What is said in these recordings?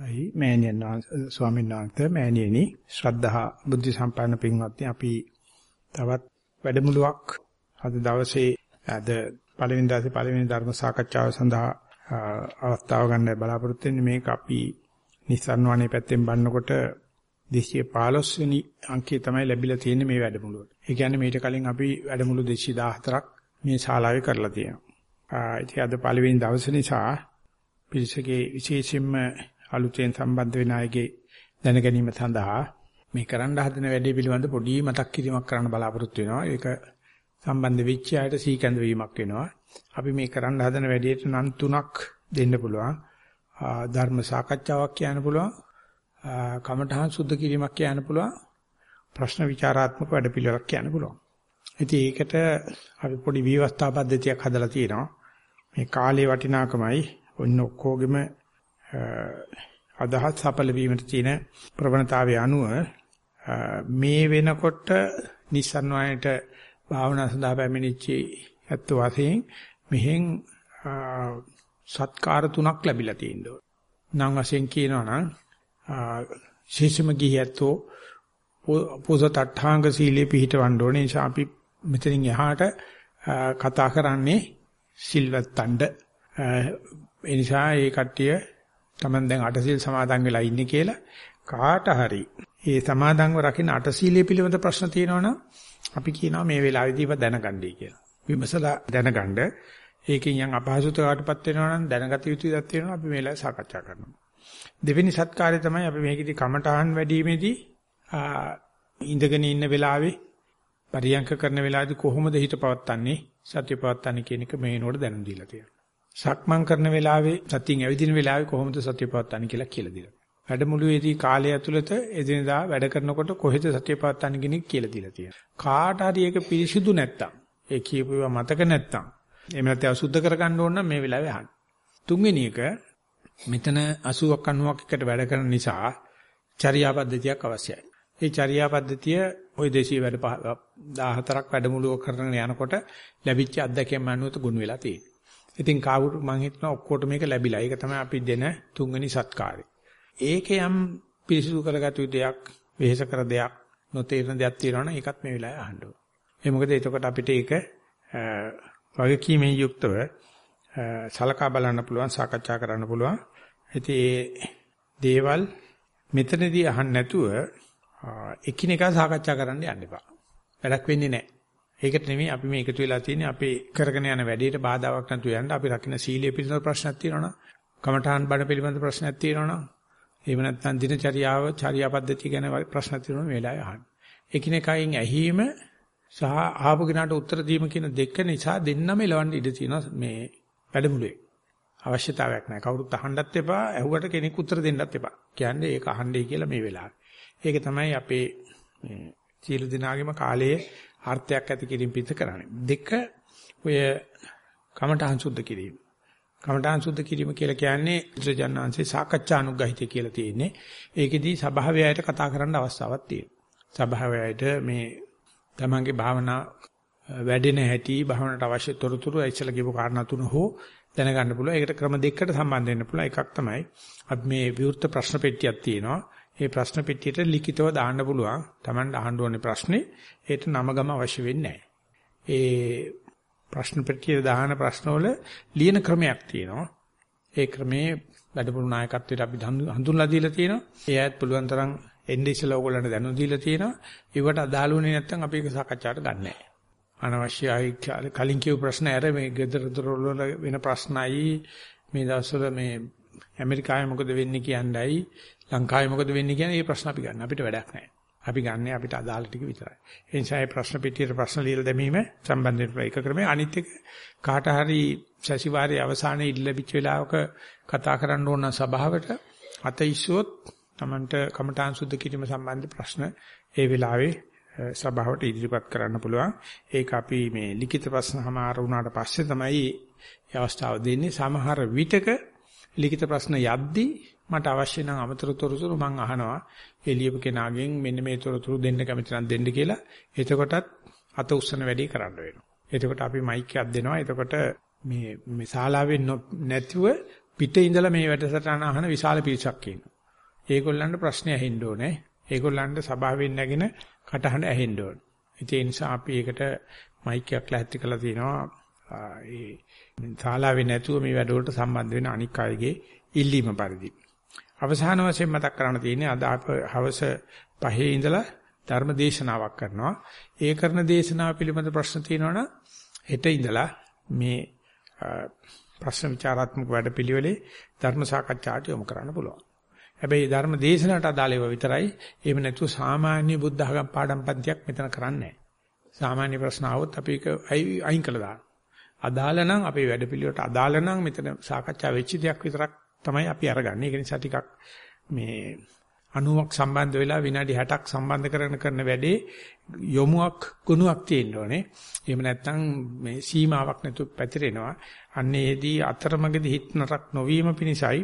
අයි මෑණියන් ස්වාමීන් වහන්සේ මෑණියනි ශ්‍රද්ධා බුද්ධ සම්පන්න පින්වත්නි අපි තවත් වැඩමුළුවක් අද දවසේ අද පළවෙනි දවසේ පළවෙනි ධර්ම සාකච්ඡාව සඳහා අවස්ථාව ගන්න බලාපොරොත්තු වෙන්නේ මේක අපි නිස්සාරණ වනේ පැත්තෙන් බannකොට 215 වෙනි අංකය තමයි ලැබිලා තියෙන්නේ මේ වැඩමුළුවට. ඒ කියන්නේ මීට කලින් අපි වැඩමුළු 214ක් මේ ශාලාවේ කරලා තියෙනවා. ඉතින් අද පළවෙනි දවස නිසා පිරිසගේ විශේෂයෙන්ම අලුතෙන් සම්බන්ධ වෙන අයගේ දැන ගැනීම සඳහා මේ කරන්න හදන වැඩේ පිළිබඳ පොඩි මතක් කිරීමක් කරන්න බලාපොරොත්තු වෙනවා. ඒක සම්බන්ධ වෙච්ච අයට සීකඳ වීමක් වෙනවා. අපි මේ කරන්න හදන වැඩේට නම් තුනක් දෙන්න පුළුවන්. ධර්ම සාකච්ඡාවක් කියන්න පුළුවන්. කමඨහං සුද්ධ කිරීමක් කියන්න පුළුවන්. ප්‍රශ්න විචාරාත්මක වැඩපිළිවෙලක් කියන්න පුළුවන්. ඉතින් ඒකට අපි පොඩි විවස්ථා පද්ධතියක් හදලා තියෙනවා. මේ කාලේ වටිනාකමයි ඔන්න ඔක්කොගෙම අදහස් සඵල වීමට තියෙන ප්‍රවණතාවය අනුව මේ වෙනකොට නිස්සන් වයයට භාවනා සඳහා පැමිණිච්ච ඇත්ත වශයෙන් මෙහෙන් සත්කාර තුනක් ලැබිලා තියෙනවා. නම් වශයෙන් කියනවා නම් ශේෂම ගියැත්තෝ පොසත් අට්ඨාංග සීලේ පිහිටවන්න ඕනේ. නිසා අපි මෙතනින් එහාට කතා කරන්නේ සිල්වත්තණ්ඩ. ඒ නිසා මේ කට්ටිය Taman දැන් අටසිල් සමාදන් වෙලා ඉන්නේ කියලා කාට හරි ඒ සමාදන්ව රකින්න අටසීලයේ පිළිබඳ ප්‍රශ්න තියෙනවනම් අපි කියනවා මේ වෙලාවේදී ඉව දැනගන්නයි කියලා. විමසලා දැනගන්න ඒකෙන් යම් අපහසුතාවකටපත් වෙනවනම් දැනගත යුතු දෙයක් තියෙනවා අපි මේ වෙලාවේ සාකච්ඡා කරනවා. දෙවෙනි සත්කාරය තමයි අපි මේකෙදි කමඨහන් වැඩිීමේදී ඉඳගෙන ඉන්න වෙලාවේ පරියන්ක කරන වෙලාවේදී කොහොමද හිත පවත්න්නේ සත්‍ය පවත්න්නේ කියන එක මේනෝට දැනුම් දීලා තියෙනවා. සක්මන් කරන වෙලාවේ සතියෙන් ඇවිදින වෙලාවේ කොහොමද සතිය පවත්වන්නේ කියලා කියලා දීලා. වැඩමුළුවේදී කාලය ඇතුළත එදිනදා වැඩ කරනකොට කොහෙද සතිය පවත්වන්නේ කියන එක කියලා දීලා තියෙනවා. කාට හරි ඒක පිරිසිදු නැත්තම් ඒ කියපුවා මතක නැත්තම් එහෙම නැත්නම් අසුද්ධ කරගන්න ඕන නම් මේ වෙලාවේ අහන්න. තුන්වෙනි එක මෙතන 80ක් 90ක් එකට වැඩ කරන නිසා චර්යා පද්ධතියක් අවශ්‍යයි. ඒ චර්යා පද්ධතිය ওই දේශීය වැඩ 14ක් වැඩමුළුව කරන යනකොට ලැබිච්ච අත්දැකීම් අනුව ගුණ වෙලා තියෙනවා. ඉතින් කවුරු මම හිතනවා ඔක්කොට මේක ලැබිලා. ඒක තමයි අපි දෙන තුන්වෙනි සත්කාරය. ඒකේ යම් පිරිසිදු කරගatu දෙයක්, වෙහෙස කර දෙයක්, නොතේරෙන දෙයක් තියෙනවනම් ඒකත් මේ වෙලාවේ අහන්න ඕන. ඒ මොකද එතකොට අපිට ඒක වගකීමෙන් යුක්තව සලකා බලන්න පුළුවන්, සාකච්ඡා කරන්න පුළුවන්. ඉතින් ඒ දේවල් මෙතනදී අහන්න නැතුව එකිනෙකා සාකච්ඡා කරන්න යන්න එපා. වැඩක් වෙන්නේ නැහැ. ඒකට නෙමෙයි අපි මේ එකතු වෙලා තියෙන්නේ අපේ කරගෙන යන වැඩේට බාධාවක් නැතුව යන්න අපි රකින්න සීලයේ පිළිබඳ ප්‍රශ්නක් තියෙනවනම් කමඨාන් බණ පිළිබඳ ප්‍රශ්නක් තියෙනවනම් එහෙම නැත්නම් දිනචරියාව චර්යා පද්ධතිය ගැන ප්‍රශ්න තියෙනවා මේ වෙලාවේ අහන්න. එකිනෙකයින් ඇහිීම සහ ආපු කෙනාට උත්තර දීම කියන දෙක නිසා දෙන්නම එලවන්න ඉඩ තියෙනවා මේ වැඩමුළුවේ. අවශ්‍යතාවයක් නැහැ. කවුරුත් අහන්නත් එපා, ඇහුවට කෙනෙක් උත්තර දෙන්නත් එපා. කියන්නේ ඒක අහන්නයි කියලා මේ වෙලාවේ. ඒක තමයි අපේ මේ සීල දිනාගෙම කාලයේ අර්ථයක් ඇති කිරීම පිට කරන්නේ. දෙක ඔය කමඨහං සුද්ධ කිරීම. කමඨහං සුද්ධ කිරීම කියලා කියන්නේ ත්‍රිජානංශේ සාකච්ඡානුග්‍රහිතය කියලා තියෙන්නේ. ඒකෙදී සභාවයයට කතා කරන්න අවස්ථාවක් තියෙනවා. සභාවයයට මේ තමන්ගේ භාවනා වැඩෙන හැටි භාවනට අවශ්‍ය තොරතුරු ඉස්සලා කියපු කාරණා තුන හෝ දැනගන්න පුළුවන්. ඒකට ක්‍රම දෙකකට සම්බන්ධ වෙන්න පුළුවන්. එකක් තමයි අපි මේ විවෘත ප්‍රශ්න පෙට්ටියක් තියෙනවා. ඒ ප්‍රශ්න පෙට්ටියට ලිඛිතව දාන්න පුළුවන්. Taman අහන්න ඕනේ ප්‍රශ්නේ. ඒට නම ගම අවශ්‍ය වෙන්නේ ඒ ප්‍රශ්න පෙට්ටියේ දාන ප්‍රශ්නවල ලියන ක්‍රමයක් තියෙනවා. ඒ ක්‍රමේ වැඩපොළු නායකත්වයට අපි හඳුන්ලා දීලා තියෙනවා. ඒ අයත් පුළුවන් තරම් එන්නේ ඉස්සලා ඕගොල්ලන්ට දැනුම් දීලා තියෙනවා. ඒවට අදාළ වුණේ නැත්නම් අපි ඒක සාකච්ඡාවට ගන්නෑ. අනවශ්‍යයි කලින් කියපු ප්‍රශ්න ඇර මේ ගෙදර දොරවල වෙන ප්‍රශ්නයි මේ දවස්වල මේ ඇමරිකාවේ මොකද වෙන්නේ කියන්නයි ලංකාවේ මොකද වෙන්නේ කියන මේ ප්‍රශ්න අපි ගන්න. අපිට වැඩක් නැහැ. අපි ගන්න අපිට අදාළ ටික විතරයි. ඒ නිසා මේ ප්‍රශ්න පිටියට ප්‍රශ්න ලියලා දැමීම සම්බන්ධයෙන් එක ක්‍රමයි. අනිත් එක කාට හරි සැසිවාරයේ අවසානයේ ඉල්ල ලැබිච්ච වෙලාවක කතා කරන්න ඕන සභාවට අත ඉස්සුවොත් Tamanට කමඨාන් සුද්ධ කිරීම සම්බන්ධ ප්‍රශ්න ඒ වෙලාවේ සභාවට ඉදිරිපත් කරන්න පුළුවන්. ඒක අපි මේ ලිඛිත ප්‍රශ්න හමාර වුණාට පස්සේ තමයි මේ අවස්ථාව දෙන්නේ. සමහර විටක ලිඛිත ප්‍රශ්න යද්දී මට අවශ්‍ය නම් අමතර තොරතුරු මම අහනවා එළියපු කෙනාගෙන් මෙන්න මේ තොරතුරු දෙන්න කැමති නම් දෙන්න කියලා. එතකොටත් අත උස්සන වැඩි කරන්න වෙනවා. එතකොට අපි මයික් එකක් දෙනවා. එතකොට මේ මේ ශාලාවේ නැතිව පිටේ ඉඳලා මේ වැඩසටහන අහන විශාල පිරිසක් ඉන්නවා. ඒගොල්ලන්ට ප්‍රශ්න ඇහෙන්න ඕනේ. ඒගොල්ලන්ට සභාවෙන් නැගෙන කටහඬ ඇහෙන්න ඕනේ. ඒ නිසා අපි ඒකට මයික් එකක් ලැහැත්ති කරලා තිනවා. ඒ ශාලාවේ නැතුව මේ වැඩවලට සම්බන්ධ වෙන අනික් අයගේ ඉල්ලීම පරිදි. අවසාන වශයෙන් මතක් කරන්න තියෙන්නේ අද අප හවස පහේ ඉඳලා ධර්ම දේශනාවක් කරනවා. ඒ කරන දේශනාව පිළිබඳ ප්‍රශ්න තියෙනවනම් හෙට ඉඳලා මේ ප්‍රශ්න විචාරාත්මක වැඩපිළිවෙලේ ධර්ම සාකච්ඡාට යොමු කරන්න පුළුවන්. හැබැයි ධර්ම දේශනාවට අදාළව විතරයි. එහෙම නැතුව සාමාන්‍ය බුද්ධ ආගම් පාඩම් පන්තියක් මෙතන කරන්නේ සාමාන්‍ය ප්‍රශ්න આવොත් අපි ඒක අයින් කළා දානවා. අදාළ නම් අපේ වැඩපිළිවෙලට අදාළ නම් මෙතන සාකච්ඡා වෙච්ච දෙයක් විතරක් තමයි අපි අරගන්නේ. ඒක නිසා ටිකක් මේ 90ක් සම්බන්ධ වෙලා විනාඩි 60ක් සම්බන්ධ කරන කරන වැඩේ යොමුක් ගුණයක් තියෙන්න ඕනේ. එහෙම නැත්නම් මේ සීමාවක් නැතුව පැතිරෙනවා. අන්නේදී අතරමඟදී හිත නරක් නොවීම පිණිසයි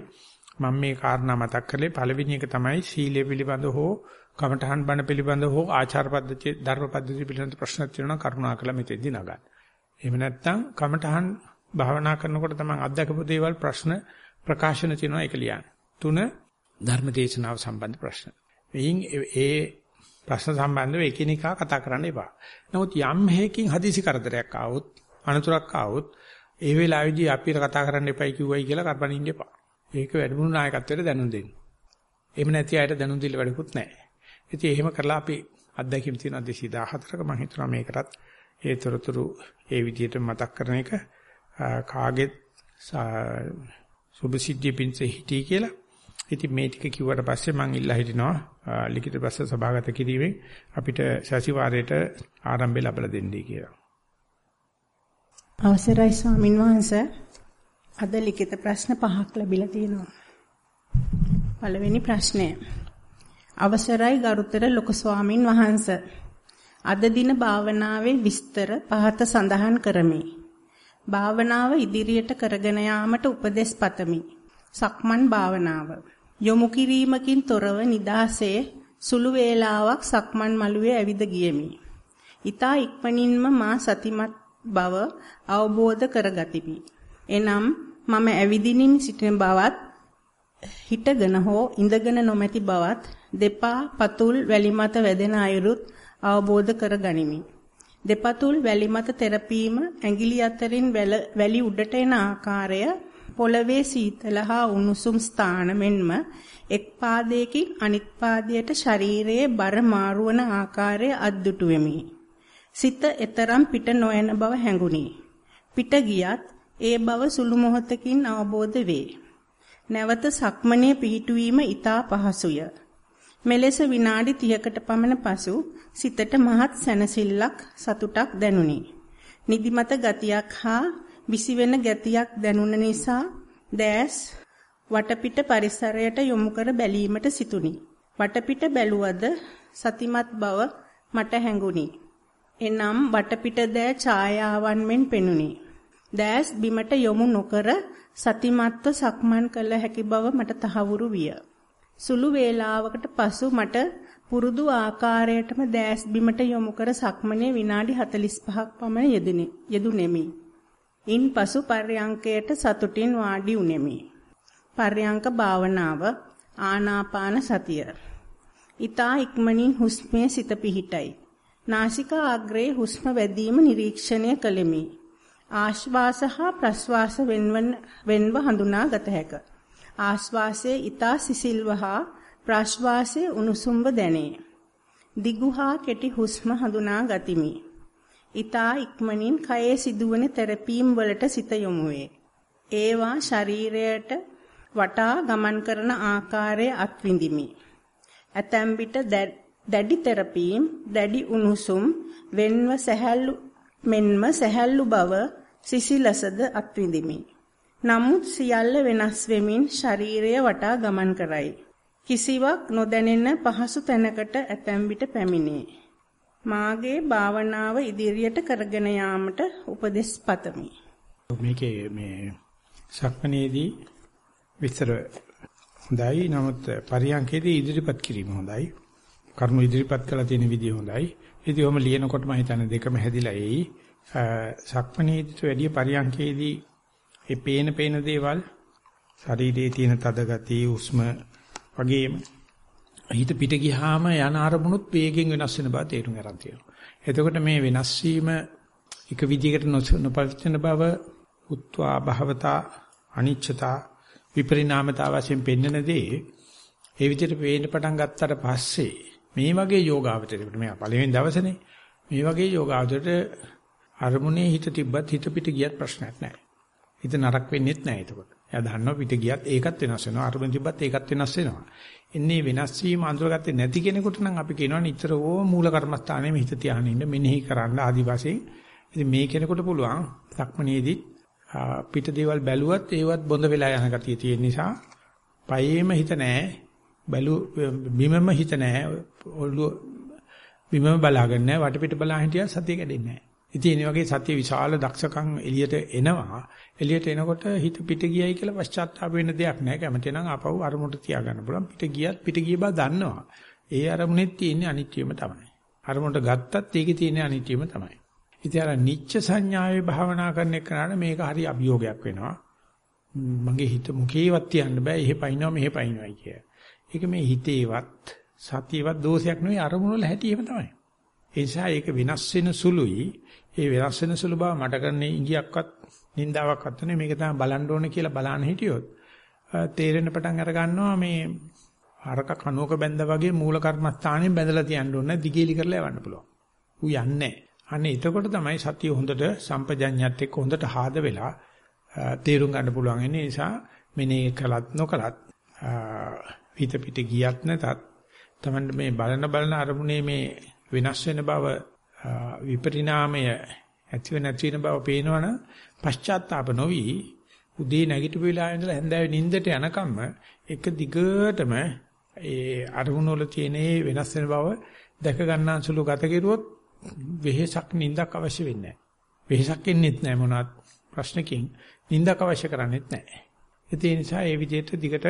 මම මේ කාරණා මතක් කරලේ පළවෙනි එක තමයි සීලය පිළිබඳ හෝ කමඨහන් බණ පිළිබඳ හෝ ආචාර පද්ධතිය ධර්ම පද්ධතිය පිළිබඳ ප්‍රශ්න තියෙනවා කරුණාකර මෙතෙන්දී නගන්න. එහෙම නැත්නම් කමඨහන් භාවනා කරනකොට තමයි අත්දකපු දේවල් ප්‍රශ්න ප්‍රකාශන තියෙනවා ඒක ලියන්න. තුන ධර්ම දේශනාව සම්බන්ධ ප්‍රශ්න. එයින් ඒ ප්‍රශ්න සම්බන්ධව එකිනෙකා කතා කරන්න එපා. නමුත් යම් හේකින් හදිසි කරදරයක් ආවොත් අනතුරක් ආවොත් ඒ වෙලාවේදී අපිට කතා කරන්න එපයි කිව්වයි කියලා කරපණින්න එපා. ඒක වැඩමුණු නායකත්වයට දැනුම් දෙන්න. එහෙම නැති අයට දැනුම් දෙන්න වැඩකුත් නැහැ. ඉතින් එහෙම කරලා අපි අත්දැකීම් තියෙන 214ක මම හිතනවා මේකටත් ඒතරතුරු ඒ විදිහට මතක් කරන එක කාගෙත් සුභසිද්ධිය පිණිස හිටී කියලා. ඉතින් මේ ටික කිව්වට පස්සේ මම ඉල්ලා හිටිනවා ලිඛිත ප්‍රශ්න සභාගත කිරීමෙන් අපිට සතිವಾರයට ආරම්භය ලැබලා දෙන්නයි කියලා. අවසරයි ස්වාමින් වහන්සේ. අද ලිඛිත ප්‍රශ්න පහක් ලැබිලා තියෙනවා. පළවෙනි ප්‍රශ්නය. අවසරයි ගරුතර ලොකු ස්වාමින් වහන්සේ. අද දින භාවනාවේ විස්තර පහත සඳහන් කරමි. භාවනාව ඉදිරියට කරගෙන යාමට උපදෙස් පතමි. සක්මන් භාවනාව. යොමු කිරීමකින් තොරව නිදාසේ සුළු වේලාවක් සක්මන් මළුවේ ඇවිද ගියමි. ඊතා ඉක්මනින්ම මා සතිමත් බව අවබෝධ කරගතිමි. එනම් මම ඇවිදිනින් සිටින බවත් හිටගෙන හෝ ඉඳගෙන නොමැති බවත් දෙපා පතුල් වැලි මත වැදෙන අයුරුත් අවබෝධ කරගනිමි. දෙපතුල් වැලි මත තෙරපීම ඇඟිලි අතරින් වැලි උඩට එන ආකාරය පොළවේ සීතල හා උණුසුම් ස්ථාන මෙන්ම එක් පාදයකින් අනිත් පාදයට ශරීරයේ බර මාරුවන ආකාරය අද්දුටු වෙමි. සිත එතරම් පිට නොයන බව හැඟුනි. පිට ගියත් ඒ බව සුළු මොහොතකින් අවබෝධ වේ. නැවත සක්මනේ පිහිටුවීම ඊටා පහසුය. මෙලෙස විනාඩි 30කට පමණ පසු සිතට මහත් සැනසෙල්ලක් සතුටක් දැනුනි. නිදිමත ගතියක් හා විසිවෙන ගතියක් දැනුන නිසා දැස් වටපිට පරිසරයට යොමු කර බැලීමට සිතුනි. වටපිට බැලුවද සතිමත් බව මට හැඟුනි. එනම් වටපිට දෑ ඡායාවන් මෙන් පෙනුනි. දැස් බිමට යොමු නොකර සතිමත්ව සක්මන් කළ හැකි බව මට තහවුරු විය. සුළු වේලාවකට පසු මට පුරුදු ආකාරයටම දැස් බිමට යොමු කර සක්මනේ විනාඩි 45ක් පමණ යෙදුනේ යෙදුනේමි. ඉන්පසු පර්යංකයට සතුටින් වාඩි උනේමි. පර්යංක භාවනාව ආනාපාන සතිය. ඊතා ඉක්මනින් හුස්මේ සිත පිහිටයි. නාසිකා අග්‍රයේ හුස්ම වැදීම නිරීක්ෂණය කළෙමි. ආශ්වාස හා ප්‍රශ්වාස වෙන්ව හඳුනා ගත හැකිය. ආශ්වාසයේ ඊතා සිසිල්ව හා ප්‍රශ්වාසයේ උණුසුම්ව දැනේ. දිගු හා කෙටි හුස්ම හඳුනා ගතිමි. ඊතා ඉක්මනින් කයේ සිදුවන තෙරපීම් වලට සිත යොමු වේ. ඒවා ශරීරයට වටා ගමන් කරන ආකාරය අත්විඳිමි. ඇතැම් විට දැඩි තෙරපීම්, දැඩි උණුසුම්, වෙන්ව සැහැල්ලු මෙන්ම සැහැල්ලු බව සිසිලසද අත්විඳිමි. නමුත් සියල්ල වෙනස් වෙමින් ශරීරය වටා ගමන් කරයි. කිසිවක් නොදැනෙන පහසු තැනකට ඇතැම් විට පැමිණේ. මාගේ භාවනාව ඉදිරියට කරගෙන යාමට උපදෙස් පතමි. මේකේ මේ සක්මනේදී විස්තර හොඳයි නමුත් පරියන්කේදී ඉදිරිපත් කිරීම හොඳයි. කරුණු ඉදිරිපත් කළ තියෙන විදිය හොඳයි. ඉතින් ඔහම ලියනකොට මම හිතන්නේ දෙකම හැදිලා එයි. සක්මනේදීට වැඩිය පරියන්කේදී ඒ පේන පේන දේවල් ශරීරයේ තියෙන තද ගතිය, උස්ම වගේම හිත පිට ගියාම යන අරමුණුත් වේගෙන් වෙනස් වෙන බව තේරුම් ගන්න තියෙනවා. එතකොට මේ වෙනස් වීම එක විදිහකට නොපරිචන බව උත්වා භවතා අනිච්චතා විපරිණාමතා වශයෙන් පෙන්වන දේ ඒ විදිහට පේන්න පටන් ගත්තට පස්සේ මේ වගේ යෝගාවචරයකට මේ පළවෙනි දවසේනේ මේ වගේ යෝගාවචරයට අරමුණේ හිත තිබ්බත් හිත පිට ගියත් ප්‍රශ්නයක් නැහැ. හිත නරක වෙන්නේත් නැහැ එතකොට. එයා දන්නවා පිට ගියත් ඒකත් වෙනස් වෙනවා. අරමුණ තිබ්බත් ඒකත් වෙනස් වෙනවා. එන්නේ වෙනස් වීම අඳුරගත්තේ නැති කෙනෙකුට නම් අපි කියනවා නිතර ඕ මූල කර්මස්ථානයේ හිත තියාගෙන ඉන්න මෙනෙහි කරන්න ආදි වශයෙන්. ඉතින් මේ කෙනෙකුට පුළුවන් සක්මනේදී පිට දේවල් බැලුවත් ඒවත් බොඳ වෙලා යන ගතිය තියෙන නිසා පයේම හිත නැහැ. බැලු බිමම හිත නැහැ. ඔළුව බිමම බලාගෙන නැහැ. වටපිට බලා හිටියා සතිය කැඩෙන්නේ නැහැ. ඉතින් මේ වගේ සතිය විශාල දක්ෂකම් එළියට එනවා. එළියට එනකොට හිත පිට ගියයි කියලා පශ්චාත්තාප වෙන්න දෙයක් නැහැ. කැමති නම් ආපහු අරමුණට තියාගන්න පුළුවන්. පිට ගියත් පිට ගිය බව දන්නවා. ඒ අරමුණෙත් තියෙන්නේ අනිත්‍යම තමයි. අරමුණට ගත්තත් ඒකේ තියෙන්නේ අනිත්‍යම තමයි. ඉතින් අර නිච්ච සංඥාවේ භාවනා කරන එකට මේක හරි අභියෝගයක් වෙනවා. මගේ හිත මුකේවත් තියන්න බෑ. එහෙ පයින්නවා මෙහෙ පයින්නවයි කිය. ඒක මේ හිතේවත් සතියවත් දෝෂයක් නෙවෙයි අරමුණ වල හැටිම තමයි. ඒ නිසා ඒක වෙනස් වෙන සුළුයි. ඒ වෙනස් වෙන සුළු බව මට කරන්නේ ඉඟියක්වත් නින්දාවක්වත් නෙවෙයි මේක තමයි බලන්න ඕනේ කියලා බලන්න හිටියොත් තේරෙන පටන් අර ගන්නවා මේ හරක කනුවක බැඳා වගේ මූල කර්මස්ථානයෙන් බැඳලා තියන්න ඕනේ දිගේලි කරලා යවන්න පුළුවන්. ඌ යන්නේ අනේ එතකොට තමයි සතිය හොඳට සම්පජඤ්ඤයත් එක්ක හොඳට ආද වෙලා තේරුම් ගන්න පුළුවන්. ඒ නිසා මෙනේ කලත් නොකලත් හිත පිට ගියත් නැතත් තමන්න මේ බලන බලන අරමුණේ මේ වෙනස් වෙන බව විපරිණාමය ඇතිව නැති වෙන බව පේනවනම් පශ්චාත්තාප නොවි උදේ නැගිටපු වෙලාවේ ඉඳලා හැන්දෑවේ නිින්දට යනකම්ම එක දිගටම ඒ අරමුණ වල තියෙන වෙනස් වෙන බව දැක ගන්න සුළු ගත කෙරුවොත් වෙහෙසක් නිින්දක් අවශ්‍ය වෙන්නේ නැහැ. වෙහෙසක් එන්නේත් නැහැ මොනවත් ප්‍රශ්නකින් නිින්දක් අවශ්‍ය කරන්නේත් නැහැ. ඒ නිසා ඒ විදිහට දිගට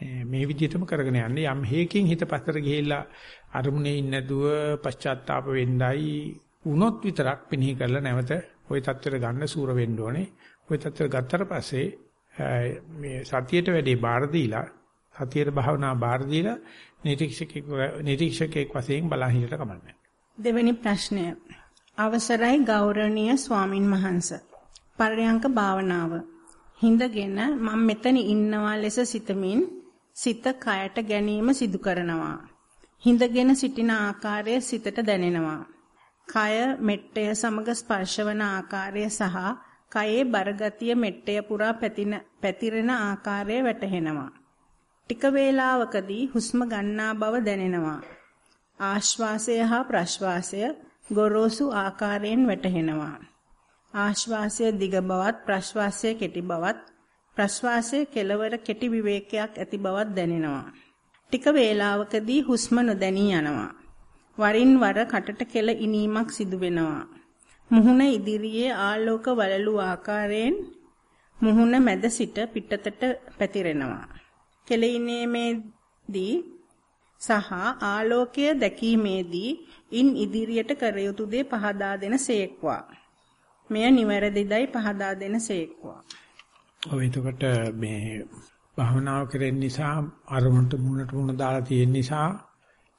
මේ විදිහටම කරගෙන යන්න යම් හේකින් හිත පස්සට ගිහිල්ලා අරමුණේ ඉන්නේ නැතුව පශ්චාත්තාප වෙන්නයි වුණොත් විතරක් පිණිහි කරලා නැවත ওই தත්තර ගන්න සූර වෙන්න ඕනේ. ওই தත්තර ගත්තට පස්සේ මේ සතියට වැඩේ බාර දීලා සතියේ භාවනා බාර දීලා නිරීක්ෂකෙක් නිරීක්ෂකෙක් වශයෙන් බලා හිටියට කමන්නේ. දෙවෙනි ප්‍රශ්නය. අවසරයි ගෞරවනීය ස්වාමින් වහන්සේ. පරයන්ක භාවනාව හිඳගෙන මම මෙතන ඉන්නවා ලෙස සිතමින් සිත කයට ගැනීම සිදු කරනවා. හිඳගෙන සිටින ආකාරය සිතට දැනෙනවා. කය මෙට්ටය සමග ස්පර්ශවන ආකාරය සහ කයේ බරගතිය මෙට්ටය පුරා පැතිරෙන ආකාරය වැටහෙනවා. ටික වේලාවකදී හුස්ම ගන්නා බව දැනෙනවා. ආශ්වාසය හා ප්‍රශ්වාසය ගොරෝසු ආකාරයෙන් වැටහෙනවා. ආශ්වාසය දිග බවත් ප්‍රශ්වාසය කෙටි බවත් ප්‍රශ්වාසයේ කෙලවර කෙටි විවේකයක් ඇති බවක් දැනෙනවා. ටික වේලාවකදී හුස්ම නොදැනී යනවා. වරින් වර කටට කෙල ඉනීමක් සිදු වෙනවා. මුහුණ ඉදිරියේ ආලෝක වලලු ආකාරයෙන් මුහුණ මැද සිට පිටතට පැතිරෙනවා. කෙලිනීමේදී සහ ආලෝකය දැකීමේදී ඉන් ඉදිරියට කර යුතු දේ පහදා දෙන සේක්වා. මෙය නිවැරදිදයි පහදා දෙන සේක්වා. ඔය එතකොට මේ භාවනාව කරෙන්න නිසා අරමුණට මුණට මුණ දාලා තියෙන නිසා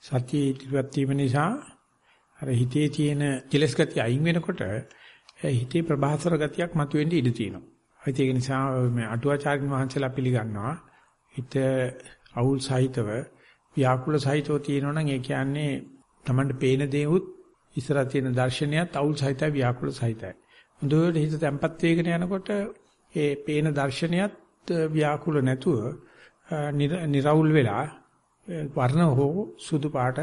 සතිය ඉදිරියට වීම නිසා අර හිතේ තියෙන කෙලස් ගතිය අයින් වෙනකොට හිතේ ප්‍රබාසර ගතියක් මතුවෙන්න ඉඩ තියෙනවා. ඒක නිසා මේ අටුවාචාර්යන් වහන්සේලා පිළිගන්නවා හිත අවුල් සහිතව ව්‍යාකුල සහිතව තියෙනවනම් ඒ කියන්නේ Tamanට පේන දේවුත් ඉස්සරහ තියෙන දර්ශනයත් අවුල් සහිතයි ව්‍යාකුල සහිතයි. හොඳට හිත තැම්පත් වෙගෙන යනකොට ඒ පේන දර්ශනයත් ව්‍යාකුල නැතුව නිරවුල් වෙලා වර්ණ හෝ සුදු පාට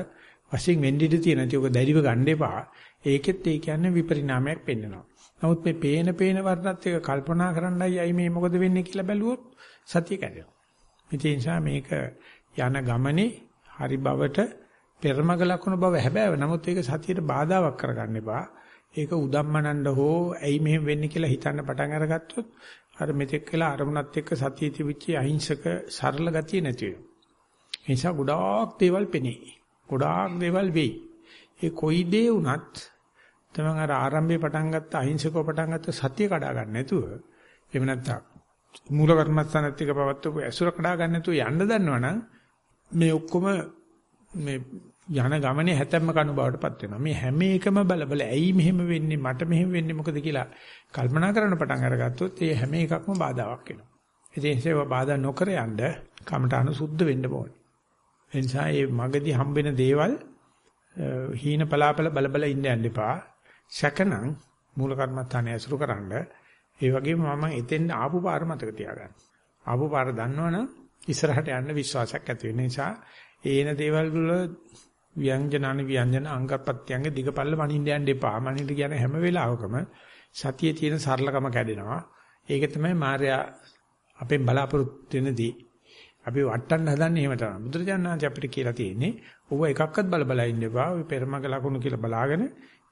වශයෙන් වෙන්න ඉඩ තියෙන. ඒක දැඩිව ගන්න එපා. ඒකෙත් ඒ කියන්නේ විපරිණාමයක් පෙන්වනවා. නමුත් මේ පේන පේන වර්ණත් එක කල්පනා කරන්නයි අයි මේ මොකද වෙන්නේ කියලා බැලුවොත් සතිය කැඩෙනවා. ඒ නිසා මේක යන ගමනේ හරි බවට පෙරමග ලකුණු බව හැබැයි නමුත් ඒක සතියට බාධාවක් කරගන්න එපා. ඒක උදම්මනන්න හෝ ඇයි මෙහෙම වෙන්නේ කියලා හිතන්න පටන් අරගත්තොත් අර මෙතෙක් වෙලා අරමුණත් එක්ක සතිය තිබිච්ච අහිංසක සරල ගතිය නැති වෙනවා. ඒ නිසා ගොඩාක් දේවල් පෙනේ. ගොඩාක් දේවල් වෙයි. ඒ කොයි දේ වුණත් තමන් අර ආරම්භයේ පටන් ගත්ත අහිංසකව පටන් ගත්ත සතිය කඩා ගන්න නැතුව එහෙම නැත්නම් මූල කර්මස්ථානත් එක්ක පවත්වපු ඇසුර කඩා ගන්න නැතුව යන්න දන්නවනම් මේ ඔක්කොම මේ යන ගමනේ හැතැම්ම කණු බවටපත් වෙනවා. මේ හැම එකම බල බල ඇයි මෙහෙම වෙන්නේ මට මෙහෙම වෙන්නේ මොකද කියලා කල්පනා කරන්න පටන් අරගත්තොත් ඒ හැම එකක්ම බාධාවක් වෙනවා. ඒ නිසා බාධා නොකර යන්න කමඨාන සුද්ධ වෙන්න ඕනේ. ඒ නිසා මේ මගදී හම්බෙන දේවල් හීන පලාපල බල බල ඉන්න යන්න එපා. සැකනම් මූල කර්මත්තානේ ඇසුරු කරන්න. ඒ වගේම මම එතෙන් ආපු පාර මතක තියාගන්න. ආපු පාර දන්නවනම් ඉස්සරහට යන්න විශ්වාසයක් ඇති වෙන නිසා ඒන දේවල් වල ව්‍යංජනාන ව්‍යංජන අංගපත්‍යංග දිගපල්ල මනින්න යන්න එපා. මනින්න කියන හැම වෙලාවකම සතියේ තියෙන සරලකම කැඩෙනවා. ඒක තමයි මාර්යා අපෙන් බලාපොරොත්තු වෙනදී අපි වටන්න හදන්නේ එහෙම තමයි. බුදුරජාණන් අපිට කියලා තියෙන්නේ ඔව එකක්වත් බල බල ඉන්න එපා. ඔය පෙරමග ලකුණු කියලා බලාගෙන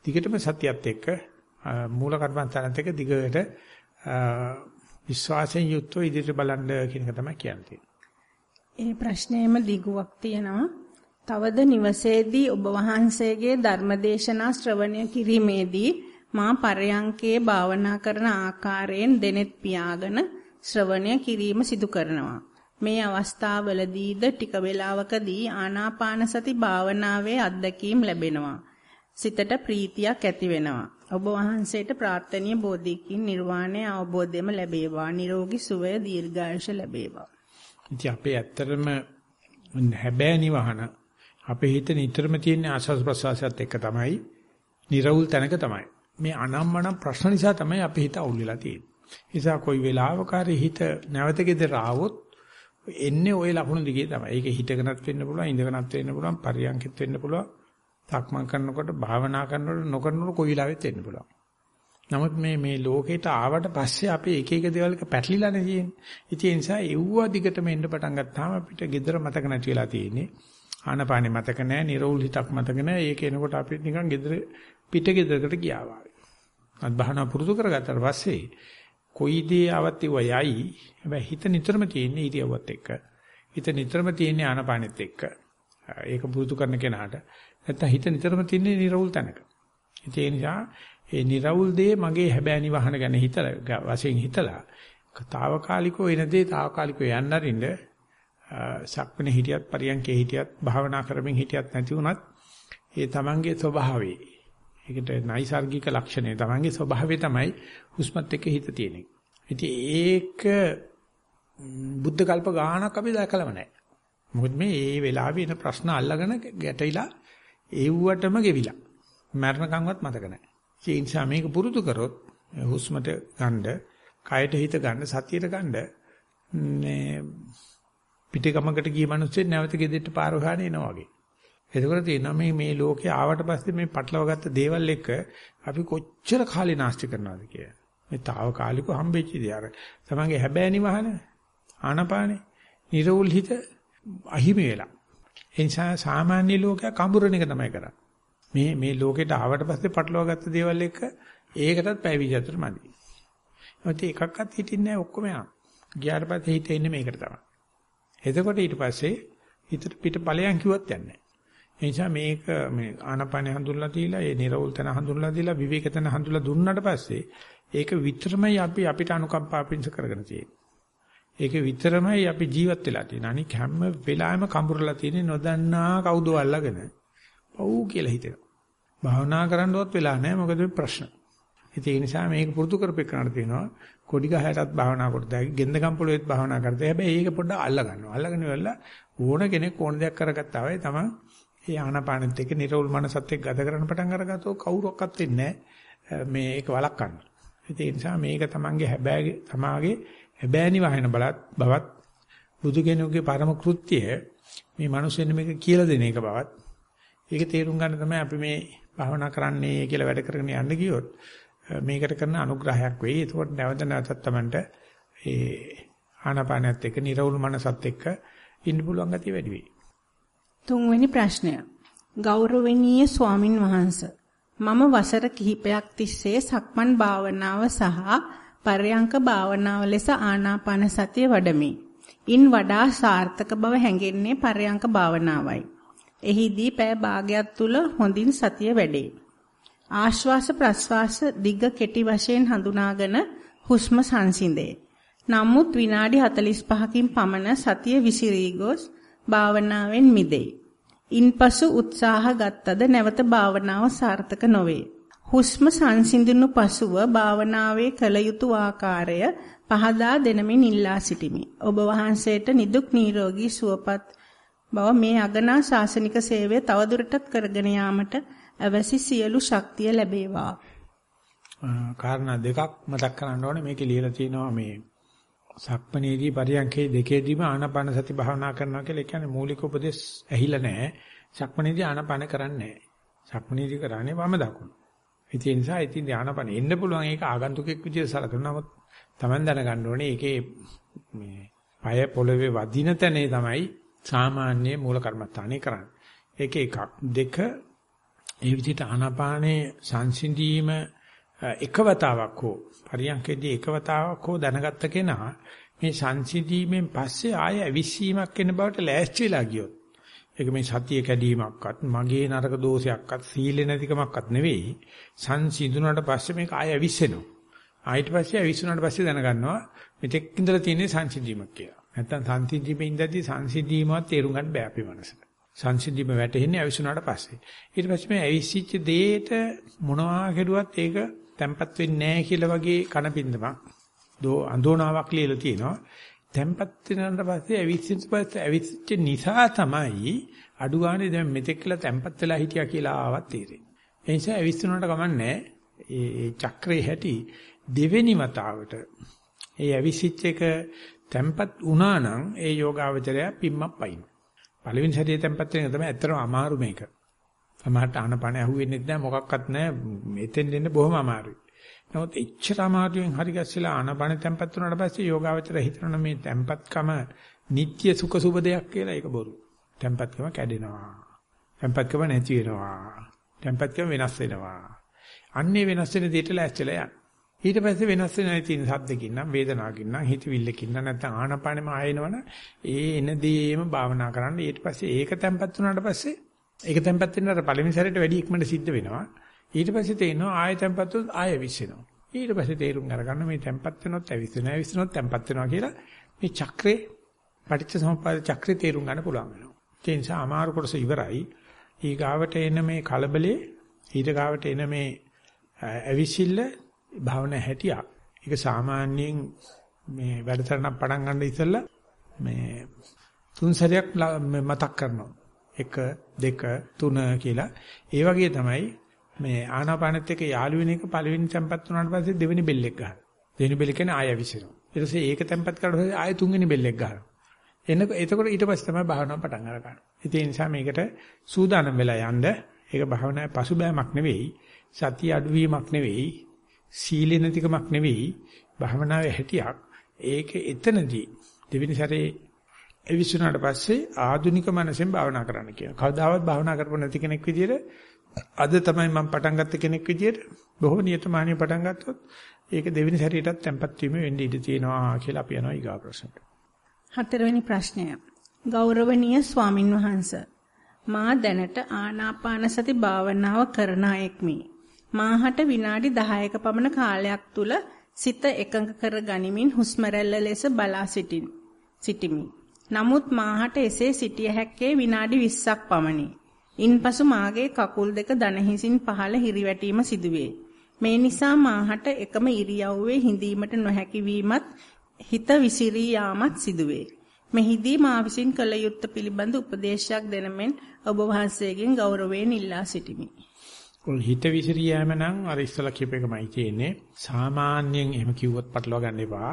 දිගටම සතියත් එක්ක මූල කර්මන්තනත් එක්ක දිගට විශ්වාසයෙන් යුක්තව ඉදිරියට බලන්න කියන එක තමයි කියන්නේ. ඒ ප්‍රශ්නේම දිගුවක් තියෙනවා. තවද නිවසේදී ඔබ වහන්සේගේ ධර්මදේශනා ශ්‍රවණය කිරීමේදී මා පරයන්කේ භාවනා කරන ආකාරයෙන් දෙනෙත් පියාගෙන ශ්‍රවණය කිරීම සිදු කරනවා. මේ අවස්ථාවවලදීද ටික වේලාවකදී ආනාපාන සති භාවනාවේ අත්දැකීම් ලැබෙනවා. සිතට ප්‍රීතියක් ඇති වෙනවා. ඔබ වහන්සේට ප්‍රාර්ථනීය බෝධිකින් නිර්වාණය අවබෝධයම ලැබේවා. නිරෝගී සුවය දීර්ඝායුෂ ලැබේවා. ඉතින් අපේ ඇත්තටම හැබෑ නිවහන අපේ හිත නිතරම තියෙන ආශස් ප්‍රසවාසයත් එක්ක තමයි නිර්වුල් තැනක තමයි. මේ අනම්මනම් ප්‍රශ්න නිසා තමයි අපේ හිත අවුල් වෙලා තියෙන්නේ. නිසා කොයි වෙලාවකරි හිත නැවත ගෙදර ආවොත් එන්නේ ওই ලකුණු දිගේ තමයි. ඒක හිතකනත් වෙන්න පුළුවන්, ඉඳකනත් වෙන්න පුළුවන්, පරියන්කෙත් වෙන්න පුළුවන්. සක්මන් කරනකොට, භාවනා කරනකොට, නොකරනකොට කොයි වෙලාවෙත් වෙන්න පුළුවන්. නමුත් මේ මේ ලෝකෙට ආවට පස්සේ අපි එක එක දේවල් එක පැටලිලානේ තියෙන්නේ. ඉතින් ඒ නිසා එව්වා දිගටම එන්න පටන් ගත්තාම අපිට gedara මතක නැති වෙලා තියෙන්නේ. ආනපානෙ මතක නැහැ, නිරෝල් හිතක් මතක නැහැ. ඒක එනකොට අපි නිකන් gedara පිට gedarකට ගියා වගේ. අත් බහනා පුරුදු කරගත්තාට පස්සේ කොයි දේ ආවත් ඒව යයි. හැබැයි හිත නිතරම තියෙන්නේ ඉරියව්වත් එක්ක. හිත නිතරම තියෙන්නේ ආනපානෙත් එක්ක. ඒක පුරුදු කරන කෙනාට නැත්තම් හිත නිතරම තියෙන්නේ නිරවුල් තැනක. ඒ නිසා ඒ නිරවුල් දේ මගේ හැබෑනි වහන ගැන හිතලා වශයෙන් හිතලා తాවකාලිකව එන දේ తాවකාලිකව යන්න අරින්න සක්මනේ හිටියත් පරියන්කේ හිටියත් භාවනා කරමින් හිටියත් නැති වුණත් ඒ තමන්ගේ ස්වභාවය ඒකට නයිසાર્ගික ලක්ෂණය තමන්ගේ ස්වභාවය තමයි හුස්මත් එක්ක හිත තියෙන්නේ. ඉතින් ඒක බුද්ධ කල්ප ගානක් අපි දැකලම නැහැ. මොකද මේ ඒ වෙලාවේ එන ප්‍රශ්න අල්ලගෙන ගැටවිලා ඒව්වටම ගෙවිලා. මරණකම්වත් මතක නැහැ. ඒ නිසා මේක පුරුදු කරොත් හුස්මට ගන්න, කයට හිත ගන්න, සතියට ගන්න මේ පිටිකමකට ගිය මිනිස්සු නැවත ගෙදෙට්ට පාර හොයාගෙන එනවා වගේ. එතකොට තියෙනවා මේ මේ ලෝකේ ආවට පස්සේ මේ පටලවාගත්ත දේවල් එක්ක අපි කොච්චර කාලේ නාස්ති කරනවද කියලා. මේ తాවකාලිකව හම්බෙච්ච දේ අර තමන්ගේ හැබෑනි වහන ආනපානේ නිරෝල් හිත අහිමි වෙලා. ඒ නිසා සාමාන්‍ය ලෝකයා කඹුරණ එක තමයි කරන්නේ. මේ මේ ලෝකෙට ආවට පස්සේ පටලවාගත්ත දේවල් එක්ක ඒකටත් පැය 24 මදි. ඒත් එකක්වත් හිටින්නේ නැහැ ඔක්කොම යනවා. ගියාට පස්සේ හිතේ ඉන්නේ මේකට තමයි. එතකොට ඊට පස්සේ හිතට පිට ඵලයන් කිව්වත් යන්නේ නැහැ. ඒ නිසා මේක මේ ආනපන හඳුන්ලා දීලා ඒ නිර්වෘල් තන හඳුන්ලා දීලා විවේක තන හඳුන්ලා දුන්නාට පස්සේ ඒක විතරමයි අපි අපිට අනුකම්පා පිංස කරගෙන තියෙන්නේ. ඒක විතරමයි අපි ජීවත් වෙලා තියෙන්නේ. අනික හැම වෙලාවෙම කඹරලා තියෙන්නේ නොදන්නා කවුදෝ අල්ලගෙන. පව් කියලා හිතෙනවා. භාවනා කරන්නවත් වෙලා නැහැ මොකද ප්‍රශ්න. ඒ නිසා මේක පුරුදු කරපෙන්නට තියෙනවා. කොඩි ගහයටත් භාවනා කරද්දී ගෙන්දගම් පොළොවේත් භාවනා කරද්දී හැබැයි ඒක පොඩ්ඩක් අල්ල ගන්නවා. අල්ලගෙන ඉවරලා ඕන කෙනෙක් ඕන දෙයක් කරගත්තා වෙයි තමයි ඒ ආනාපානෙත් එක්ක නිරවුල් මනසත් එක්ක ගත කරන්න පටන් අරගත්තොත් කවුරක්වත් වෙන්නේ මේ ඒක වළක්වන්න. ඒ නිසා මේක තමන්ගේ හැබෑගේ තමාගේ හැබෑනි වහින බලත් බවත් බුදු කෙනෙකුගේ පරම කෘත්‍යය මේ මිනිස්සුන් මේක කියලා දෙන එක බවත් ඒක තේරුම් ගන්න තමයි අපි මේ භාවනා කරන්නේ කියලා වැඩ කරගෙන යන්න ගියොත් මේකට කරන අනුග්‍රහයක් වෙයි. ඒකෝට නැවත නැවතත් තමන්ට ඒ ආනාපානයත් එක්ක නිරවුල් මනසත් එක්ක ඉන්න පුළුවන් ගතිය වැඩි වෙයි. තුන්වෙනි ප්‍රශ්නය. ගෞරවණීය ස්වාමින් වහන්සේ මම වසර කිහිපයක් තිස්සේ සක්මන් භාවනාව සහ පරයන්ක භාවනාව ලෙස ආනාපාන සතිය වඩමි. ඉන් වඩා සාර්ථක බව හැඟෙන්නේ පරයන්ක භාවනාවයි. එහිදී පෑ භාගයක් තුල හොඳින් සතිය වැඩේ. ආශ්වාස ප්‍රශ්වාස දිග කෙටි වශයෙන් හඳුනාගෙන හුස්ම සංසිඳේ. නමුත් විනාඩි 45කින් පමණ සතිය විසිරී ගොස් භාවනාවෙන් මිදෙයි. ඉන්පසු උත්සාහ ගත්තද නැවත භාවනාව සාර්ථක නොවේ. හුස්ම සංසිඳුණු පසුව භාවනාවේ කළ යුතු ආකාරය පහදා දෙනමින් ඉල්ලා සිටිමි. ඔබ වහන්සේට නිදුක් නිරෝගී සුවපත් බව මේ අගනා ශාසනික සේවය තවදුරටත් කරගෙන යාමට අවැසි සියලු ශක්තිය ලැබේවා. කාරණා දෙකක් මතක් කරගන්න ඕනේ මේකේ ලියලා තියෙනවා මේ සක්මනේදී පරියන්කේ දෙකේදීම ආනාපාන සති භාවනා කරනවා කියලා කියන්නේ මූලික උපදේශ ඇහිලා නැහැ. සක්මනේදී ආනාපාන කරන්නේ නැහැ. සක්මනේදී කරන්නේ වම දකුණු. ඒ නිසා ඉතින් ආනාපාන එන්න පුළුවන් ඒක ආගන්තුකෙක් විදිහට සලකනවා. නමුත් Taman දැනගන්න ඕනේ ඒකේ මේ পায় පොළවේ වදින තැනේ තමයි සාමාන්‍ය මූල කර්මස්ථානේ කරන්නේ. ඒක එකක්. දෙක ඒ විදිහට ආනාපානේ සංසිඳීම එකවතාවක් හෝ පරියන්කේදී එකවතාවක් හෝ දැනගත්ත කෙනා මේ සංසිඳීමෙන් පස්සේ ආය ඇවිස්සීමක් වෙන බවට ලෑස්ති වෙලා ගියොත් ඒක මේ සතිය කැඩීමක්වත් මගේ නරක දෝෂයක්වත් සීලේ නැතිකමක්වත් නෙවෙයි සංසිඳුණාට පස්සේ මේක ආය ඇවිස්සෙනවා. ආයෙත් පස්සේ ඇවිස්සුණාට පස්සේ දැනගන්නවා මෙතෙක් ඉඳලා තියෙන සංසිඳීමක් කියලා. නැත්තම් සංසිඳීමේ ඉඳදී සංසිඳීමවත් තේරුම් ගන්න බෑ අපේ මනසට. සංසිඳීම වැටෙන්නේ ඇවිස්සුණාට පස්සේ ඊට පස්සේ මේ ඇවිස්සිච්ච දෙයට මොනවා කෙරුවත් ඒක තැම්පත් වෙන්නේ නැහැ කියලා වගේ කනපින්දමක් දෝ අඳෝනාවක් ලියලා තියෙනවා. තැම්පත් වෙනාට පස්සේ ඇවිස්සිච්ච පස්සේ ඇවිස්සිච්ච නිසා තමයි අඩු ගානේ දැන් මෙතෙක් කියලා තැම්පත් වෙලා හිටියා කියලා ආවත් තේරෙන්නේ. ඒ නිසා ඇවිස්සුනට කමන්නේ ඒ චක්‍රේ හැටි දෙවෙනි වතාවට ඒ ඇවිස්සිච්ච එක තැම්පත් වුණා නම් ඒ යෝගාවචරය පිම්මක් පයින්. පළවෙනි සැරේ තැම්පත් වෙන එක තමයි ඇත්තටම අමාරු මේක. සමහරට ආනපන ඇහුවෙන්නේ නැහැ මොකක්වත් නැහැ මෙතෙන් දෙන්න බොහොම අමාරුයි. නමුත් එච්චර අමාරුවෙන් හරි ගැස්සලා ආනපන තැම්පත් වුණාට පස්සේ යෝගාවචර හිතන මේ තැම්පත්කම නিত্য සුඛ සුබ දෙයක් කියලා ඒක බොරු. තැම්පත්කම කැඩෙනවා. තැම්පත්කම නැති වෙනවා. තැම්පත්කම වෙනස් වෙනවා. අන්නේ වෙනස් වෙන දෙයට ලෑස්තිලා යන්න. ඊට පස්සේ වෙනස් වෙන තියෙන සද්දකින් නම් වේදනාවකින් නම් හිතවිල්ලකින් නම් නැත්නම් ආනපානෙම ආයෙනවන ඒ එන දේම භාවනා කරන්න ඊට පස්සේ ඒක තැම්පත් වුණාට පස්සේ ඒක තැම්පත් වෙනකොට පළවෙනි සැරේට වැඩි ඉක්මනට සිද්ධ වෙනවා. ඊට පස්සේ තේිනවා ආයෙ තැම්පත් වුණොත් ආයෙ විශ්වෙනවා. ඊට පස්සේ තේරුම් අරගන්න මේ තැම්පත් වෙනොත් ඇවිස්සෙනවා. ඇවිස්සෙනොත් තැම්පත් වෙනවා කියලා මේ චක්‍රේ පටිච්ච සමුප්පාද චක්‍රේ තේරුම් ගන්න පුළුවන් වෙනවා. ඒ නිසා අමාරු කොටස ඉවරයි. ඊගාවට එන මේ කලබලේ ඊට ගාවට එන මේ ඇවිසිල්ල භාවනා හැටියක්. ඒක සාමාන්‍යයෙන් මේ වැඩතරණක් පටන් ගන්න ඉස්සෙල්ලා මේ තුන් සැරයක් මතක් කරනවා. 1 2 3 කියලා. ඒ වගේ තමයි මේ ආනාපානෙත් එක්ක යාළු වෙන එක පළවෙනි තැම්පත් වුණාට පස්සේ දෙවෙනි බෙල්ලෙක් ගන්නවා. දෙවෙනි බෙල්ල කියන්නේ ආය විසිරෙනවා. ඊට පස්සේ ඒක තැම්පත් කරලා පස්සේ ආය තුන්වෙනි බෙල්ලෙක් ගන්නවා. එන්න එතකොට ඊට පස්සේ තමයි භාවනාව පටන් අරගන්නේ. ඒ නිසා මේකට සූදානම් වෙලා යන්න ඒක භාවනාවේ පසුබෑමක් නෙවෙයි, සතිය අඩුවීමක් නෙවෙයි, සීල නැතිකමක් නෙවෙයි, භාවනාවේ හැටියක්. ඒක එතනදී දෙවෙනි සැරේ එවිසුනාට පස්සේ ආධුනික මනසෙන් භාවනා කරන්න කියනවා. කවදාවත් භාවනා කරපො නැති කෙනෙක් විදියට අද තමයි මම පටන් ගත්ත කෙනෙක් විදියට බොහෝ නියතමානීව පටන් ගත්තොත් ඒක දෙවෙනි සැරේටත් tempat වීම වෙන්න ඉඩ තියෙනවා කියලා අපි යනවා ඊගා ප්‍රශ්නට. හතරවෙනි ප්‍රශ්නය. ගෞරවනීය ස්වාමින් වහන්සේ මා දැනට ආනාපාන සති භාවනාව කරන අයෙක්මි. මාහට විනාඩි 10ක පමණ කාලයක් තුල සිත එකඟ කර ගනිමින් හුස්ම ලෙස බලා සිටිමි. නමුත් මාහට එසේ සිටිය හැක්කේ විනාඩි 20ක් පමණි. ඉන්පසු මාගේ කකුල් දෙක දන හිසින් පහළ හිරිවැටීම සිදුවේ. මේ නිසා මාහට එකම ඉරියව්වේ හිඳීමට නොහැකි වීමත් හිත විසිරී යාමත් සිදුවේ. මෙහිදී මා විසින් කළ යුත්තේ පිළිබඳ උපදේශයක් දෙනමෙන් ඔබ වහන්සේගෙන් ගෞරවයෙන් ඉල්ලා සිටිමි. ඔය හිත විසිරී යෑම නම් අර ඉස්සලා කියප එකමයි තියෙන්නේ. සාමාන්‍යයෙන් එහෙම කිව්වොත් පටලවා ගන්න එපා.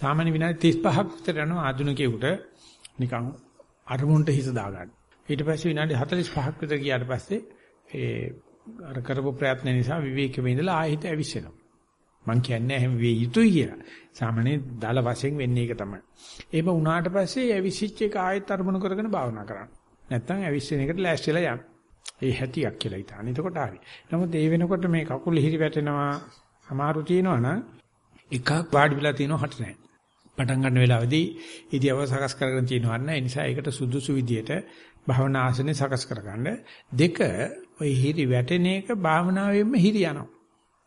සාමාන්‍ය විනාඩි 35ක් විතර යනවා ආධුනිකයෙකුට නිකන් අරමුණට හිත දාගන්න. ඊට පස්සේ විනාඩි 45ක් විතර ගියාට පස්සේ ඒ අර කරපු ප්‍රයත්න නිසා විවේකෙම ඉඳලා ආයෙත් ඇවිස්සෙනවා. මං කියන්නේ එහෙම වෙ යුතුයි කියලා. සාමාන්‍ය දාල වශයෙන් වෙන්නේ ඒක තමයි. ඒක වුණාට පස්සේ ඇවිසිච්ච එක ආයෙත් අරමුණු කරගෙන භාවනා කරන්න. නැත්තම් ඇවිස්සෙන එකට ලෑස්තිලා යන්න. ඒ හැටියක් කියලා හිතාන. එතකොට හරි. නමුත් ඒ වෙනකොට මේ කකුල හිරි වැටෙනවා අමාරු තියෙනවා නම් එකක් වාඩි වෙලා තියෙනවා හට නැහැ. පටන් ගන්න වෙලාවේදී ඉදියව සකස් කරගෙන තියෙනවා නේද? ඒ නිසා ඒකට සුදුසු විදියට භාවනා ආසනේ සකස් කරගන්න. දෙක ඔය හිරි වැටෙන එක භාවනාවෙන්ම හිරි යනවා.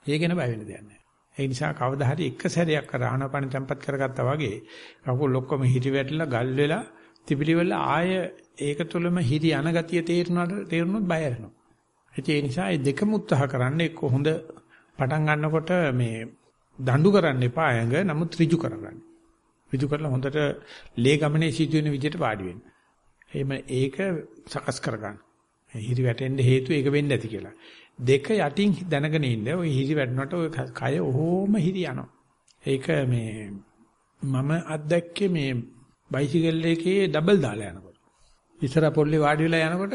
ඒ ගැන බය වෙන්න දෙයක් නැහැ. ඒ නිසා කවදා හරි එක සැරයක් කර ආනාපාන tempat කරගත්තා වගේ කකුල් ඔක්කොම හිරි වැටලා ගල් වෙලා තිබිලි වල ආය ඒක තුළම හිරි යන ගතිය තේරුණාට තේරුණොත් බය වෙනවා. ඒ නිසා මේ දෙකම උත්සාහ කරන්න එක්ක හොඳ පටන් ගන්නකොට මේ දඬු කරන්න එපා ඇඟ නමුත් ඍජු කරගන්න. ඍජු කරලා හොඳට ලේ ගමනේ සිදුවෙන විදිහට වාඩි වෙන්න. එහෙම ඒක සකස් කරගන්න. හිරි වැටෙන්න හේතුව ඒක වෙන්න ඇති කියලා. දෙක යටින් දැනගෙන ඉන්න ඔය හිරි වැටුණාට ඔය කය ඔහොම හිරි යනවා. ඒක මේ මම අත්දැක්කේ මේ බයිසිකල් එකේ ඩබල් දාලා යනකොට. ඉස්සර පොල්ලේ වාඩි වෙලා යනකොට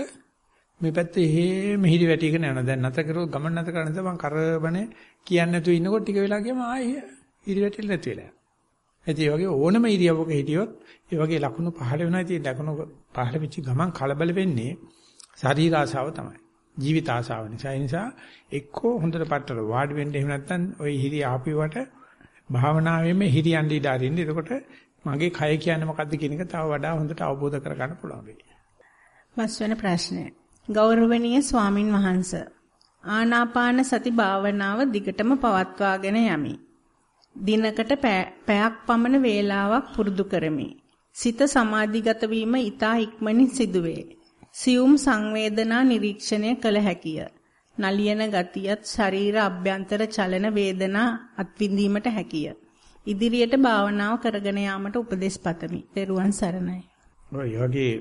මේ පැත්තේ හේම හිරි වැටිගෙන යනවා. දැන් නැතර කරොත් ගමන් නැතර කරන්නේ නැත්නම් කරබනේ කියන්නේ නැතුව ඉන්නකොට ටික වෙලා ගියම ආයේ හිරි වැටිලා නැති වෙලා යනවා. ඒ වගේ ඕනම ඉරියව්වක හිටියොත් ඒ වගේ ලකුණු පහළ වෙනවා. ඉතින් ලකුණු පහළ වෙච්ච ගමන් කලබල වෙන්නේ ශරීර ආසාව තමයි. ජීවිත ආසාව නිසා. ඒ නිසා එක්කෝ හොඳට පටල වාඩි වෙන්න එහෙම නැත්නම් ওই හිරි ආපිවට භාවනාවෙම හිරියන් දිඩ අරින්න. එතකොට මගේ කය කියන්නේ මොකද්ද කියන එක තව වඩා හොඳට අවබෝධ කරගන්න පුළුවන් වෙයි. පස්වෙනි ප්‍රශ්නය. ගෞරවනීය ස්වාමින් වහන්සේ ආනාපාන සති භාවනාව දිගටම පවත්වාගෙන යමි. දිනකට පැයක් පමණ වේලාවක් පුරුදු කරමි. සිත සමාධිගත වීම ඊතා ඉක්මනින් සිදුවේ. සියුම් සංවේදනා නිරීක්ෂණය කළ හැකිය. නලියන ගතියත් ශරීර අභ්‍යන්තර චලන වේදනා අත්විඳීමට හැකිය. ඉදිරියට භාවනාව කරගෙන යාමට උපදෙස් පතමි. ත්වන් සරණයි. ඔය වගේ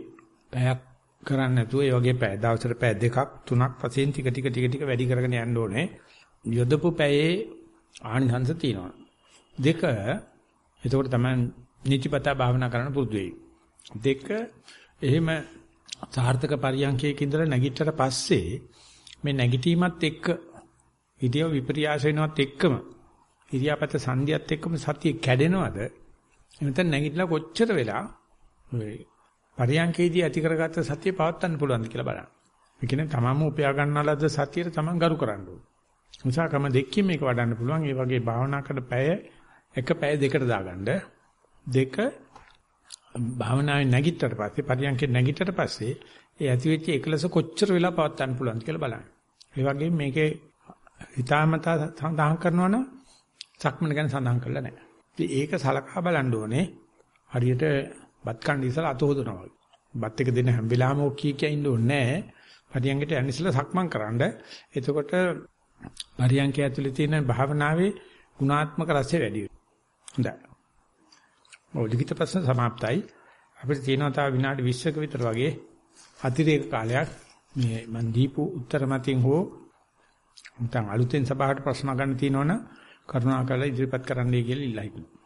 පැයක් කරන්නේ නැතුව ඒ වගේ පැය දවසට පැය දෙකක් තුනක් වශයෙන් ටික ටික ටික ටික වැඩි කරගෙන යන්න ඕනේ. යොදපු පැයේ ආනිහංස තියෙනවා. දෙක එතකොට තමයි නිතිපතා භාවනා කරන්න පුරුදු වෙයි. දෙක එහෙම සාර්ථක පරියන්කයක ඉඳලා නැගිටතර පස්සේ මේ නැගිටීමත් එක්ක ඉදියව විපර්යාස වෙනවත් එක්කම ඉරියාපත සංධියත් එක්කම සතිය කැඩෙනවද? එනතන නැගිටලා කොච්චර වෙලා පරියන්කේදී ඇති කරගත්ත සතිය පවත්වන්න පුළුවන්ද කියලා බලන්න. ඒ කියන්නේ තමම උපයා ගන්නාලද සතියට තමන් ගරු කරන්න ඕනේ. නිසා ක්‍රම දෙකකින් මේක වඩන්න පුළුවන්. ඒ වගේ භාවනා කරන පැය එක පැය දෙකට දාගන්න. දෙක භාවනාවේ නැගිට්ටට පස්සේ පරියන්කේ නැගිට්ටට පස්සේ ඒ ඇති වෙච්ච එකලස කොච්චර වෙලා පවත්වන්න පුළුවන්ද කියලා බලන්න. ඒ වගේම මේකේ හිතාමතා සඳහන් කරනවනම් සක්මන ගැන සඳහන් කරලා නැහැ. ඉතින් ඒක සලකා බලන්න ඕනේ. හරියට බත් කන්න ඉස්සලා අත හොදනවා වගේ. බත් එක දෙන හැම වෙලාවෙම ඔක් කී කිය ඉන්න ඕනේ නැහැ. පරියංගයට යන්න ඉස්සලා සක්මන් කරන්න. එතකොට පරියංගය ඇතුලේ තියෙන භාවනාවේ ගුණාත්මක රසය වැඩි වෙනවා. හොඳයි. මෞලික ප්‍රශ්න સમાප්තයි. අපිට තියෙනවා තව විනාඩි 20ක විතර වගේ අතිරේක කාලයක් මේ මන් දීපු උත්තර මතින් හෝ නැත්නම් අලුතෙන් සභාවට ප්‍රශ්න ගන්න තියෙනවනම් කරුණාකරලා ඉදිරිපත් කරන්නයි කියලා ඉල්ලා හිටිනවා.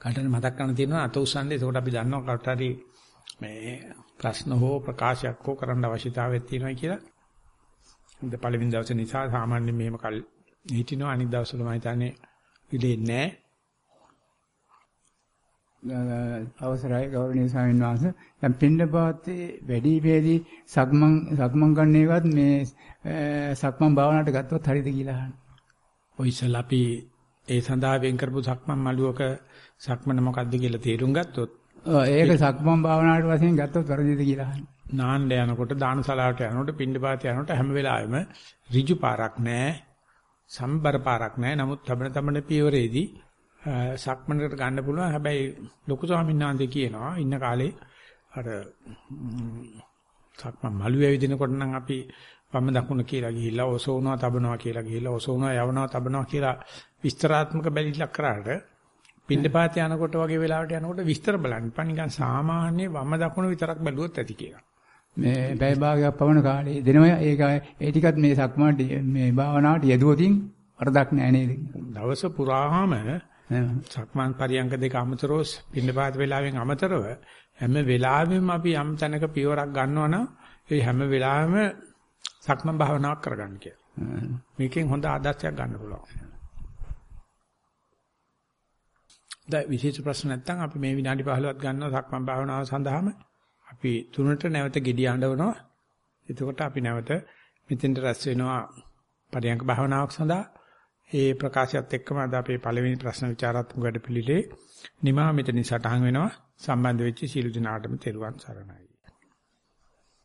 කාටද මතක් කරන්න තියෙනවා අත උස්සන්නේ එතකොට අපි දන්නවා කාට හරි මේ ප්‍රශ්න හෝ ප්‍රකාශයක් හෝ කරන්න අවශ්‍යතාවයක් තියෙනවා කියලා. ඉතින් පළවෙනි දවසේ නිසා සාමාන්‍යයෙන් මෙහෙම කල් හිටිනවා අනිත් දවස්වල මම හිතන්නේ ඉලේ නැහැ. අවසරයි ගෞරවනීය ස්වාමීන් වහන්සේ දැන් පින්නපාතේ වැඩි වේදී සක්මන් සක්මන් ගන්න එකත් මේ සක්මන් භාවනාවට ගත්තොත් හරියද කියලා අහන්න. ඔය ඉස්සලා අපි ඒ සඳහා වෙන් කරපු සක්මන් මළුවක සක්මන මොකද්ද කියලා තේරුම් ගත්තොත් ඒක සක්මන් භාවනාවට වශයෙන් ගත්තොත් වැරදිද කියලා අහන්න. නාන්න යනකොට දානශාලාවට යනකොට පින්ඩපාත යනකොට හැම වෙලාවෙම ඍජු පාරක් නැහැ. සම්බර පාරක් නැහැ. නමුත් තබන තබන පියවරේදී සක්මනකට ගන්න පුළුවන්. හැබැයි ලොකු ස්වාමීන් වහන්සේ කියනවා ඉන්න කාලේ අර සක්මන් මළුවේ ඇවිදිනකොට නම් අපි වම් දකුණ කියලා ගිහිල්ලා ඔසවනවා තබනවා කියලා ගිහිල්ලා ඔසවනවා යවනවා තබනවා කියලා විස්තරාත්මක බැලිලක් කරාට පින්නපාත යනකොට වගේ වෙලාවට යනකොට විස්තර බලන්න ඉපන් නිකන් සාමාන්‍ය වම් දකුණ විතරක් බැලුවොත් ඇති කියලා. මේ බැයි භාගයක් පවන කාලේ දෙනවා ඒක ඒ ටිකත් මේ සක්මන්ට මේ භාවනාවට යෙදුවොතින් වරදක් නෑ නේද? දවස පුරාම සක්මන් පරියංග දෙක අමතරව පින්නපාත වෙලාවෙන් අමතරව හැම වෙලාවෙම අපි යම් තැනක පියවරක් ගන්නවා නම් ඒ හැම වෙලාවෙම සක්මන් භාවනාවක් කරගන්න කියලා. මේකෙන් හොඳ ආදර්ශයක් ගන්න පුළුවන්. දැන් විශේෂ ප්‍රශ්න නැත්නම් අපි මේ විනාඩි 15ක් ගන්නවා සක්මන් භාවනාව සඳහාම අපි තුනට නැවත gediy අඬවනවා. එතකොට අපි නැවත මෙතෙන්ට රැස් වෙනවා පරියංග භාවනාවක් සඳහා. ඒ ප්‍රකාශයත් එක්කම අද අපේ පළවෙනි ප්‍රශ්න විචාරාත්මක වැඩපිළිවෙලේ නිමා මෙතනින් සටහන් වෙනවා. සම්බන්ධ වෙච්ච සීල දිනාටම තෙරුවන් සරණයි.